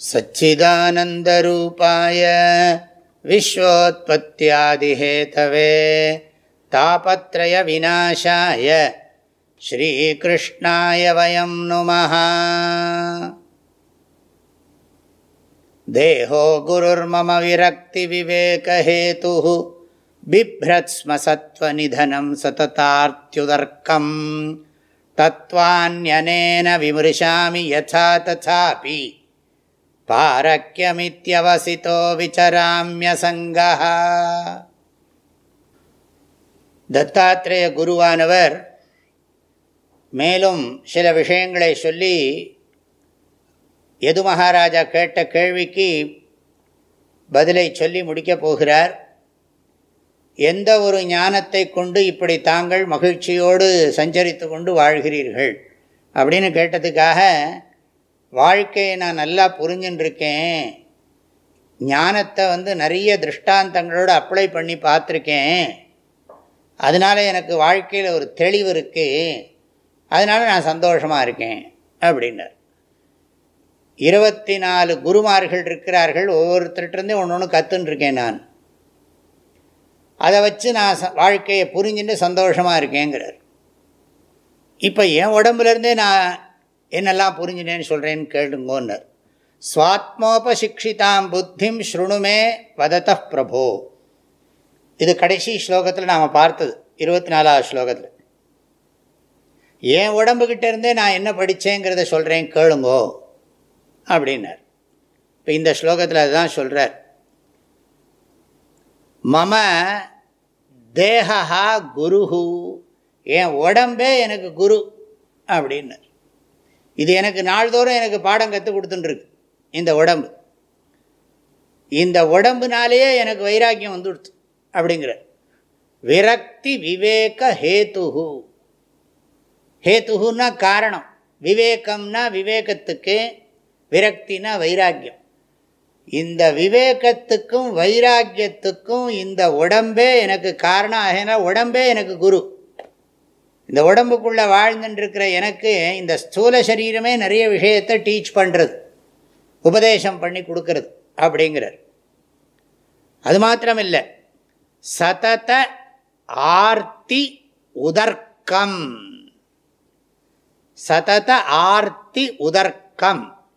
सच्चिदानन्दरूपाय विश्वोत्पत्त्यादिहेतवे तापत्रयविनाशाय श्रीकृष्णाय वयं नुमः। देहो गुरुर्मम विरक्तिविवेकहेतुः बिभ्रत्स्म सत्त्वनिधनं सततार्त्युदर्कम् तत्त्वान्यनेन विमृशामि यथा तथापि पारक्यमित्यवसितो विचराम्यसङ्गः தத்தாத்திரேய குருவானவர் மேலும் சில விஷயங்களை சொல்லி எது மகாராஜா கேட்ட கேள்விக்கு பதிலை சொல்லி முடிக்கப் போகிறார் எந்த ஒரு ஞானத்தை கொண்டு இப்படி தாங்கள் மகிழ்ச்சியோடு சஞ்சரித்து கொண்டு வாழ்கிறீர்கள் அப்படின்னு கேட்டதுக்காக வாழ்க்கையை நான் நல்லா புரிஞ்சுட்டுருக்கேன் ஞானத்தை வந்து நிறைய திருஷ்டாந்தங்களோடு அப்ளை பண்ணி பார்த்துருக்கேன். அதனால் எனக்கு வாழ்க்கையில் ஒரு தெளிவு இருக்குது அதனால் நான் சந்தோஷமாக இருக்கேன் அப்படின்னார். இருபத்தி நாலு குருமார்கள் இருக்கிறார்கள். ஒவ்வொருத்தருட்டேருந்தே ஒன்று ஒன்று கற்றுன்ருக்கேன் நான். அதை வச்சு நான் ச வாழ்க்கையை புரிஞ்சுட்டு சந்தோஷமாக இருக்கேங்கிறார். இப்போ என் உடம்புலேருந்தே நான் என்னெல்லாம் புரிஞ்சினேன்னு சொல்கிறேன்னு கேளுங்கோன்னர். சுவாத்மோபசிக்ஷிதாம் புத்திம் ஸ்ருணுமே வதத்த பிரபோ. இது கடைசி ஸ்லோகத்தில் நாம் பார்த்தது இருபத்தி நாலாவது ஸ்லோகத்தில். என் உடம்புக்கிட்ட இருந்தே நான் என்ன படித்தேங்கிறத சொல்கிறேன் கேளுங்கோ. அப்படின்னார். இப்போ இந்த ஸ்லோகத்தில் அதுதான் சொல்கிறார் மம தேகா குருஹு என் உடம்பே எனக்கு குரு அப்படின்னார். இது எனக்கு நாள்தோறும் எனக்கு பாடம் கற்றுக் கொடுத்துட்டுருக்கு இந்த உடம்பு. இந்த உடம்புனாலேயே எனக்கு வைராக்கியம் வந்துடுச்சு அப்படிங்கிற. விரக்தி விவேக ஹேத்துஹு ஹேத்துகுன்னா காரணம். விவேகம்னா விவேகத்துக்கு விரக்தினா வைராக்கியம். இந்த விவேகத்துக்கும் வைராக்கியத்துக்கும் இந்த உடம்பே எனக்கு காரணம். ஆகினா உடம்பே எனக்கு குரு. இந்த உடம்புக்குள்ளே வாழ்ந்துட்டுருக்கிற எனக்கு இந்த ஸ்தூல சரீரமே நிறைய விஷயத்தை டீச் பண்ணுறது உபதேசம் பண்ணி கொடுக்கறது அப்படிங்கிறார். அது மாத்திரம் இல்லை சதத ஆர்த்தி உதர்க்கம். சதத ஆர்த்தி உதர்க்கம்.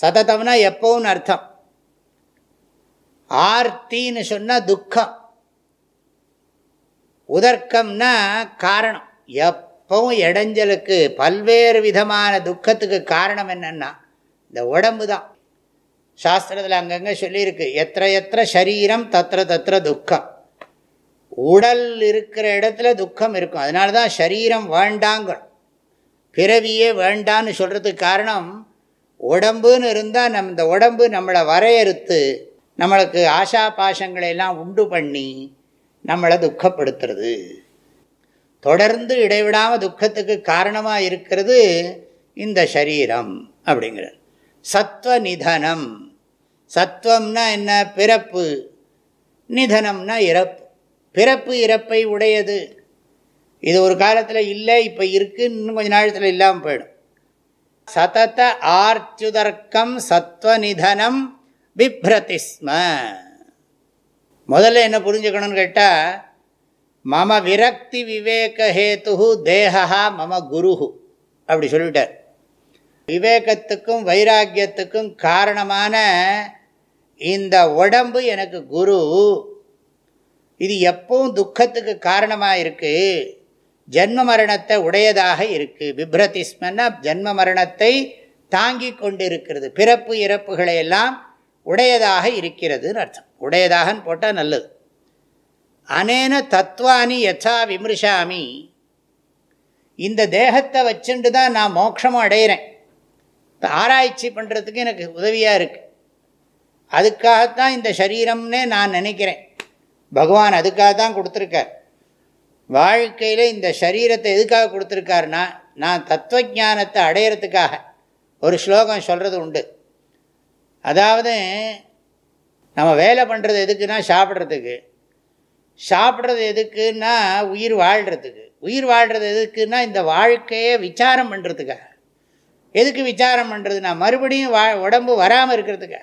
சததம்னா எப்பவும் அர்த்தம். ஆர்த்தின்னு சொன்னால் துக்கம். உதர்க்கம்னா காரணம். எப்பவும் இடைஞ்சலுக்கு பல்வேறு விதமான துக்கத்துக்கு காரணம் என்னென்னா இந்த உடம்பு தான். சாஸ்திரத்தில் அங்கங்கே சொல்லியிருக்கு எத்த எத்த சரீரம் தத்திர தத்திர துக்கம். உடல் இருக்கிற இடத்துல துக்கம் இருக்கும். அதனால தான் சரீரம் வேண்டாங்கணும். பிறவியே வேண்டான்னு சொல்கிறதுக்கு காரணம் உடம்புன்னு இருந்தால் நம் இந்த உடம்பு நம்மளை வரையறுத்து நம்மளுக்கு ஆஷா பாஷங்களை எல்லாம் உண்டு பண்ணி நம்மளை துக்கப்படுத்துறது. தொடர்ந்து இடைவிடாமல் துக்கத்துக்கு காரணமாக இருக்கிறது இந்த சரீரம் அப்படிங்கிறது சத்வ நிதனம். சத்வம்னா என்ன? பிறப்பு. நிதனம்னா இறப்பு. பிறப்பு இறப்பை உடையது. இது ஒரு காலத்தில் இல்லை இப்போ இருக்குது இன்னும் கொஞ்ச நாளத்தில் இல்லாமல் போயிடும். சதத ஆர்ச்சுதர்க்கம் சத்வநிதனம் பிப்ரதிஸ்ம முதல்ல என்ன புரிஞ்சுக்கணும்னு கேட்டால் மம விரக்தி விவேக ஹேத்து தேகா மம குரு அப்படி சொல்லிட்டார். விவேகத்துக்கும் வைராக்கியத்துக்கும் காரணமான இந்த உடம்பு எனக்கு குரு. இது எப்பவும் துக்கத்துக்கு காரணமாக இருக்குது ஜென்ம மரணத்தை உடையதாக இருக்குது பிப்ரதிஸ்மன்னா ஜென்ம மரணத்தை தாங்கி கொண்டு இருக்கிறது பிறப்பு இறப்புகளை எல்லாம் உடையதாக இருக்கிறதுன்னு அர்த்தம். உடையதாகன்னு போட்டால் நல்லது. அனேன தத்துவானி யசா விமர்சாமி இந்த தேகத்தை வச்சுட்டு தான் நான் மோட்சமும் அடையிறேன். ஆராய்ச்சி பண்ணுறதுக்கு எனக்கு உதவியாக இருக்குது அதுக்காகத்தான் இந்த சரீரம்னே நான் நினைக்கிறேன். பகவான் அதுக்காக தான் கொடுத்துருக்கார். வாழ்க்கையில் இந்த சரீரத்தை எதுக்காக கொடுத்துருக்காருனா நான் தத்துவஜானத்தை அடையிறதுக்காக. ஒரு ஸ்லோகம் சொல்கிறது உண்டு. அதாவது நம்ம வேலை பண்ணுறது எதுக்குன்னா சாப்பிட்றதுக்கு. சாப்பிட்றது எதுக்குன்னா உயிர் வாழ்கிறதுக்கு உயிர் வாழ்கிறது எதுக்குன்னா இந்த வாழ்க்கையை விசாரம் பண்ணுறதுக்காக எதுக்கு விசாரம் பண்ணுறதுனா மறுபடியும் வா உடம்பு வராமல் இருக்கிறதுக்காக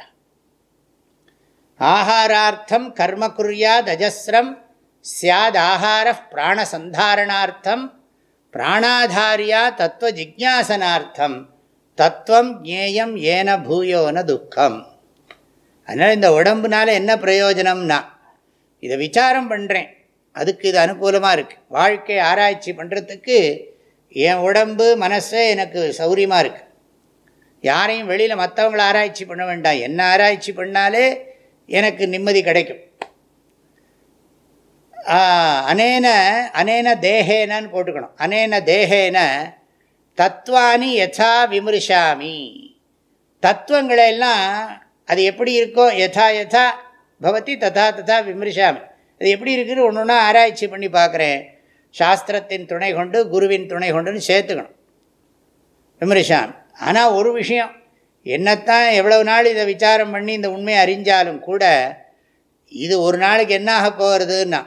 ஆகாரார்த்தம் கர்ம குர்யாத் அஜஸ்ரம் சியாத் ஆகார பிராணசந்தாரணார்த்தம் பிராணாதாரியா தத்துவ ஜிக்யாசனார்த்தம். தத்துவம் ஜேயம் ஏன பூயோன துக்கம். அதனால் இந்த உடம்புனால என்ன பிரயோஜனம்னா இதை விசாரம் பண்ணுறேன் அதுக்கு இது அனுகூலமாக இருக்குது வாழ்க்கை ஆராய்ச்சி பண்ணுறதுக்கு என் உடம்பு மனசே எனக்கு சௌரியமாக இருக்குது யாரையும் வெளியில் மற்றவங்கள ஆராய்ச்சி பண்ண வேண்டாம். என்ன ஆராய்ச்சி பண்ணாலே எனக்கு நிம்மதி கிடைக்கும். அனேன அனேன தேகேனன்னு போட்டுக்கணும். அனேன தேகேன தத்துவானி யதா விமர்சாமி தத்துவங்களை எல்லாம் அது எப்படி இருக்கோ யதா யதா பவதி ததா ததா விமர்சாமி அது எப்படி இருக்குன்னு ஒன்று ஒன்றா ஆராய்ச்சி பண்ணி பார்க்குறேன் சாஸ்திரத்தின் துணை கொண்டு குருவின் துணை கொண்டுன்னு சேர்த்துக்கணும். விமர்சாமி ஆனால் ஒரு விஷயம் என்னத்தான் எவ்வளவு நாள் இதை விசாரம் பண்ணி இந்த உண்மையை அறிஞ்சாலும் கூட இது ஒரு நாளைக்கு என்ன ஆக போகிறதுன்னா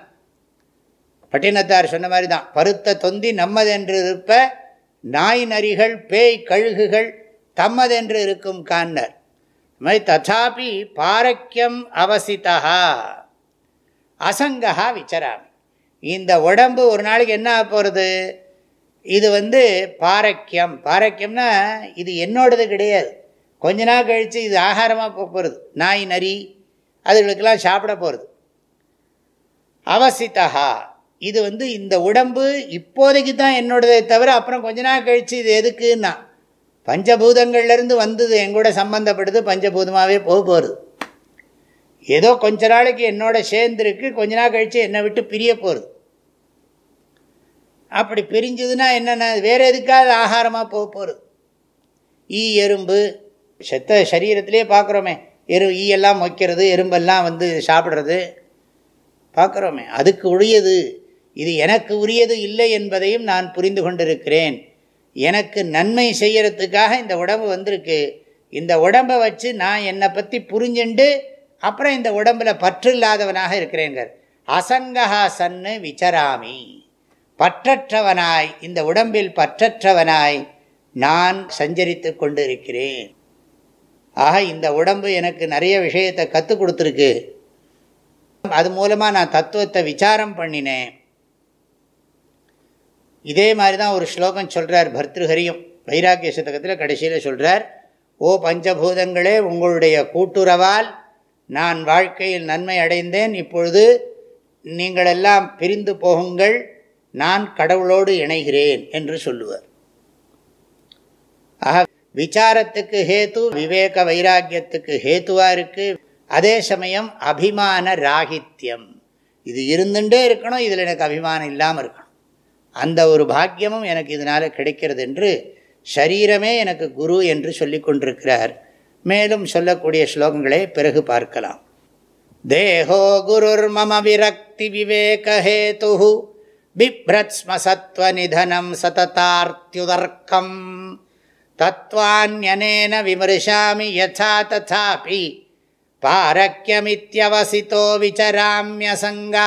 பட்டினத்தார் சொன்ன மாதிரி தான் பருத்த தொந்தி நம்மதென்று இருப்ப நாய் நரிகள் பேய் கழுகுகள் தம்மதென்று இருக்கும் கான்னர் மாதிரி ததாபி பாரக்கியம் அவசிதா. அசங்கா விச்சராமி இந்த உடம்பு ஒரு நாளைக்கு என்ன ஆக போகிறது இது வந்து பாரக்கியம் பாரக்கியம்னா இது என்னோடது கிடையாது. கொஞ்ச நாள் கழித்து இது ஆகாரமாக போக போகிறது நாய் நரி அதுகளுக்கெல்லாம் சாப்பிட போகிறது அவசித்தா இது வந்து இந்த உடம்பு இப்போதைக்கு தான் என்னோடதே தவிர அப்புறம் கொஞ்ச நாள் கழித்து இது எதுக்குன்னா பஞ்சபூதங்கள்லேருந்து வந்தது எங்கூட சம்மந்தப்படுது பஞ்சபூதமாகவே போக போகிறது ஏதோ கொஞ்ச நாளைக்கு என்னோட சேர்ந்துருக்கு கொஞ்ச நாள் கழித்து என்னை விட்டு பிரிய போகிறது அப்படி பிரிஞ்சதுன்னா என்னென்ன வேறு எதுக்காவது ஆகாரமாக போக போகிறது ஈ எறும்பு செத்த சரீரத்திலே பார்க்குறோமே எரு ஈ எல்லாம் மொய்க்கிறது எறும்பெல்லாம் வந்து சாப்பிட்றது. பார்க்குறோமே அதுக்கு உரியது இது எனக்கு உரியது இல்லை என்பதையும் நான் புரிந்து கொண்டிருக்கிறேன். எனக்கு நன்மை செய்யறதுக்காக இந்த உடம்பு வந்திருக்கு. இந்த உடம்பை வச்சு நான் என்னை பற்றி புரிஞ்சுண்டு அப்புறம் இந்த உடம்பில் பற்று இல்லாதவனாக இருக்கிறேங்க அசங்கஹா சன்னு விச்சராமி பற்றற்றவனாய் இந்த உடம்பில் பற்றற்றவனாய் நான் சஞ்சரித்து கொண்டிருக்கிறேன். ஆக இந்த உடம்பு எனக்கு நிறைய விஷயத்தை கற்றுக் கொடுத்துருக்கு. அது மூலமாக நான் தத்துவத்தை விசாரம் பண்ணினேன். இதே மாதிரி தான் ஒரு ஸ்லோகம் சொல்கிறார் பர்திருஹரியும். வைராக்கிய சதகத்தில் கடைசியில் சொல்கிறார் ஓ பஞ்சபூதங்களே உங்களுடைய கூட்டுறவால் நான் வாழ்க்கையில் நன்மை அடைந்தேன். இப்பொழுது நீங்களெல்லாம் பிரிந்து போகுங்கள். நான் கடவுளோடு இணைகிறேன் என்று சொல்லுவார். ஆக விசாரத்துக்கு ஹேத்து விவேக வைராக்கியத்துக்கு ஹேத்துவாக இருக்குது அதே சமயம் அபிமான ராகித்யம். இது இருந்துட்டே இருக்கணும் இதில் எனக்கு அபிமானம் இல்லாமல் இருக்கணும். அந்த ஒரு பாக்கியமும் எனக்கு இதனால் கிடைக்கிறது என்று ஷரீரமே எனக்கு குரு என்று சொல்லி கொண்டிருக்கிறார். மேலும் சொல்லக்கூடிய ஸ்லோகங்களை பிறகு பார்க்கலாம். தேகோ குருர் மம விரக்தி விவேகஹேது பிப்ரத்ஸ்ம சத்வநிதனம் சததார்த்தியுதர்க்கம் தத்வான்யனேன விமர்சாமி யதா ததாபி பாரக்கியமித்யவசித்தோ விசராமியசங்கா